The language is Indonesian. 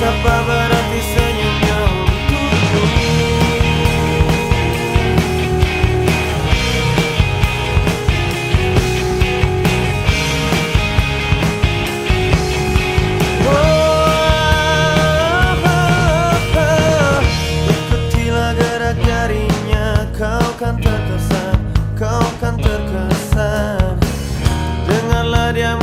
Betapa berarti senyumnya oh, oh, oh, untukku kan Kau kan terkesan. Dengarlah dia